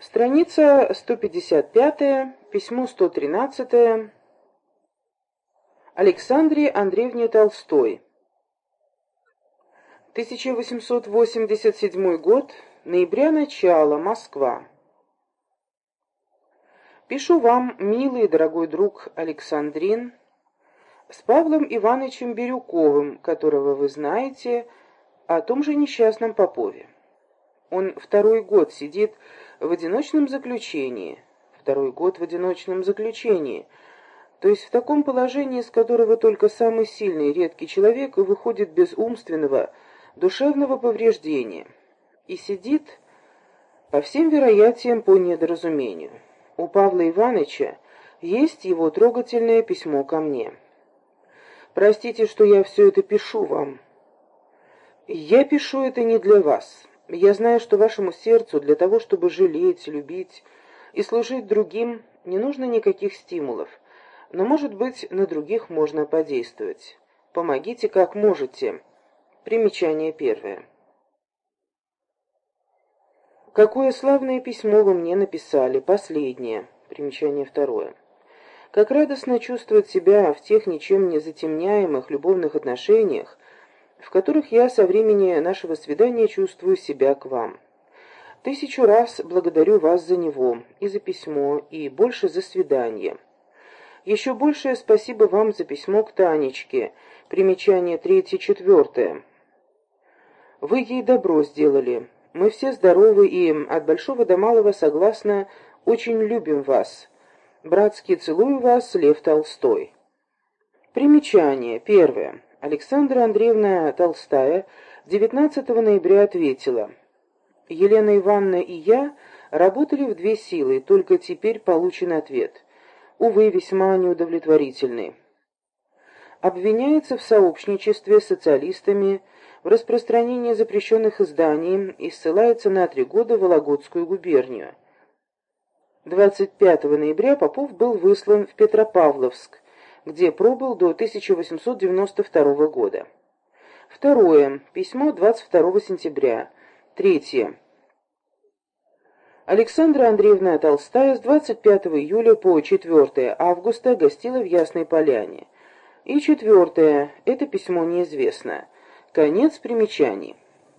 Страница 155, письмо 113, Александре Андреевне Толстой. 1887 год, ноября начало, Москва. Пишу вам, милый и дорогой друг Александрин, с Павлом Ивановичем Бирюковым, которого вы знаете, о том же несчастном Попове. Он второй год сидит в одиночном заключении. Второй год в одиночном заключении. То есть в таком положении, из которого только самый сильный и редкий человек выходит без умственного, душевного повреждения. И сидит, по всем вероятиям, по недоразумению. У Павла Ивановича есть его трогательное письмо ко мне. Простите, что я все это пишу вам. Я пишу это не для вас. Я знаю, что вашему сердцу для того, чтобы жалеть, любить и служить другим, не нужно никаких стимулов. Но, может быть, на других можно подействовать. Помогите, как можете. Примечание первое. Какое славное письмо вы мне написали, последнее. Примечание второе. Как радостно чувствовать себя в тех ничем не затемняемых любовных отношениях, в которых я со времени нашего свидания чувствую себя к вам. Тысячу раз благодарю вас за него, и за письмо, и больше за свидание. Еще большее спасибо вам за письмо к Танечке, примечание третье-четвертое. Вы ей добро сделали. Мы все здоровы и, от большого до малого согласно, очень любим вас. Братски целую вас, Лев Толстой. Примечание. Первое. Александра Андреевна Толстая 19 ноября ответила, «Елена Ивановна и я работали в две силы, только теперь получен ответ. Увы, весьма неудовлетворительный. Обвиняется в сообщничестве с социалистами, в распространении запрещенных изданий и ссылается на три года в Вологодскую губернию. 25 ноября Попов был выслан в Петропавловск, где пробыл до 1892 года. Второе. Письмо 22 сентября. Третье. Александра Андреевна Толстая с 25 июля по 4 августа гостила в Ясной Поляне. И четвертое. Это письмо неизвестно. Конец примечаний.